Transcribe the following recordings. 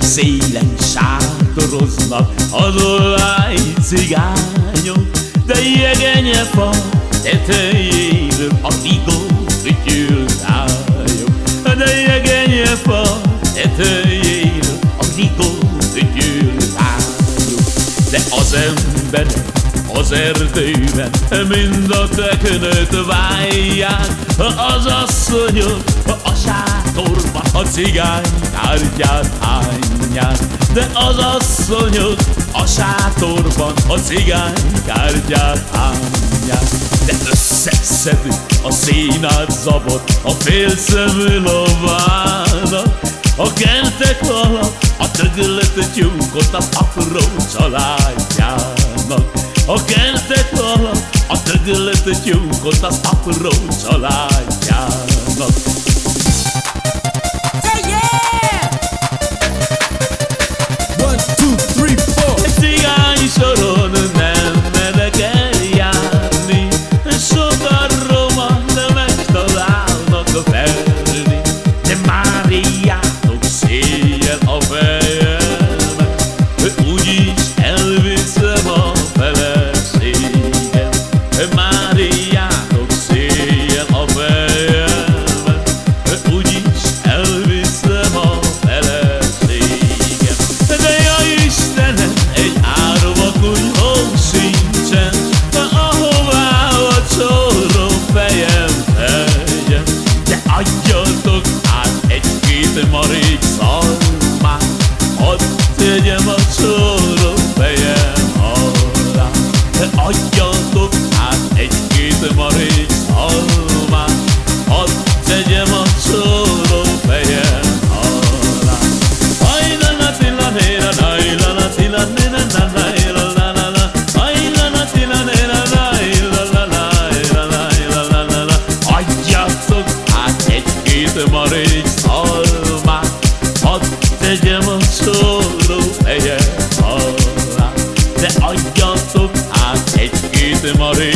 szélen sátoroznak Adolvány cigányok De jegenyefa tetejéről a vigó fütyültályok De jegenyefa tetejéről a vigó fütyültályok De az ember az erdőben mind a teknőt vájják Az asszonyok a sátorban a cigány tárgyát hányják De az asszonyok a sátorban a cigány kártyát hányják De összeszedik a színát zabot a félszemű lovának A kentek alatt a dögölet tyúkot az apró családjának. A kentek alatt a dögölet tyúkot az apró családjának marék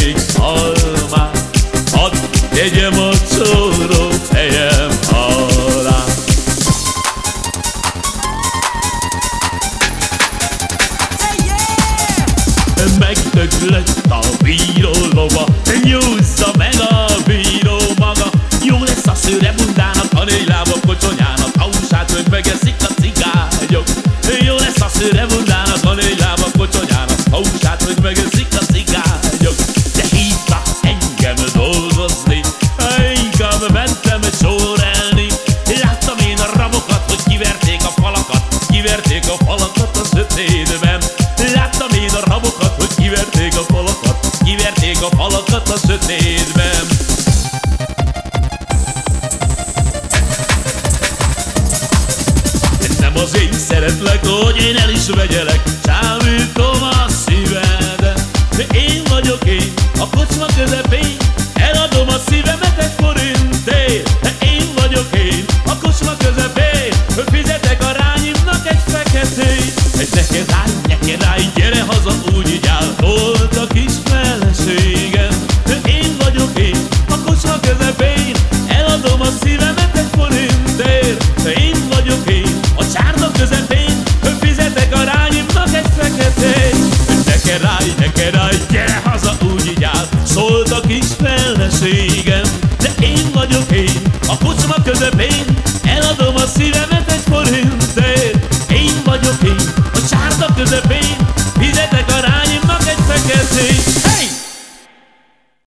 marék szalmát. Hadd tegyem a szóló fejem alá. Megdöglött a bíró lova Nyújtsza meg a bíró maga. Jó lesz a szőre bundának A négy lábam kocsonyának Hausát megmegeszik a cigányok. Jó lesz a szőre bundának A négy lábam kocsonyának Hausát megmegeszik a a falakat a sötétben Nem az én szeretlek, hogy én el is vegyelek. Csábítom a szíved. De én vagyok én, a kocsma a kocsma közepén